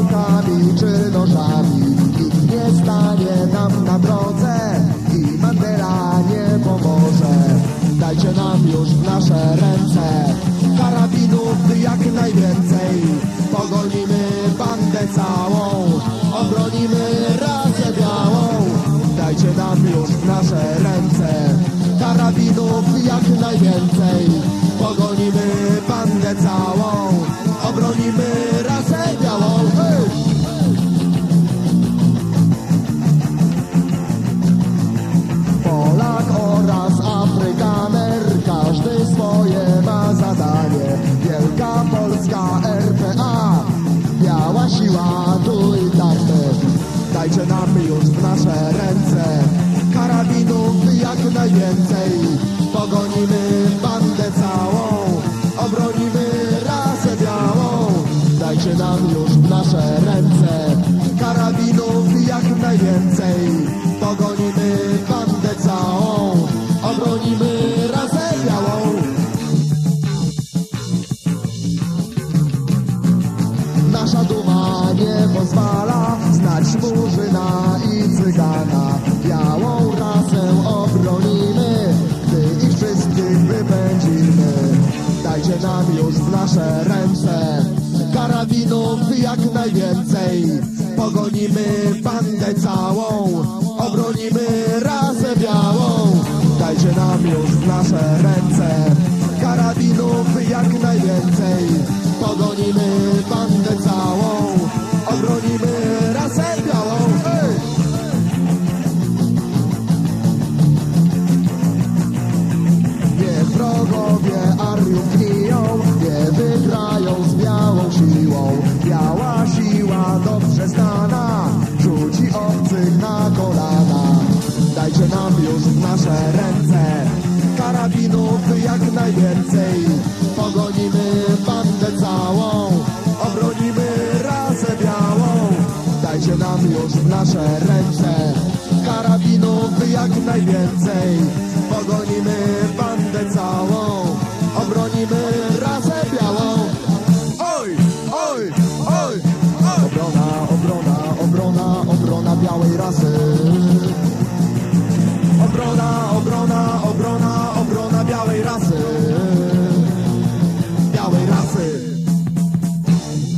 Pałkami, czy nożami. Nikt nie stanie nam na drodze i Mandela nie pomoże. Dajcie nam już w nasze ręce karabinów jak najwięcej. Pogonimy bandę całą, obronimy rasę białą. Dajcie nam już w nasze ręce karabinów jak najwięcej. Pogonimy bandę całą, obronimy Nam już w nasze ręce karabinów jak najwięcej. Pogonimy bandę całą, obronimy rasę białą. Dajcie nam już w nasze ręce karabinów jak najwięcej. Pogonimy bandę całą, obronimy rasę białą. Nasza duma nie pozwala nasze ręce karabinów jak najwięcej. Pogonimy bandę całą, obronimy rasę białą. Dajcie nam już nasze ręce karabinów jak najwięcej. Pogonimy najwięcej. Pogonimy bandę całą, obronimy rasę białą. Dajcie nam już w nasze ręce, karabinów jak najwięcej. Pogonimy bandę całą, obronimy rasę białą. Oj, oj, oj, oj! Obrona, obrona, obrona, obrona białej rasy.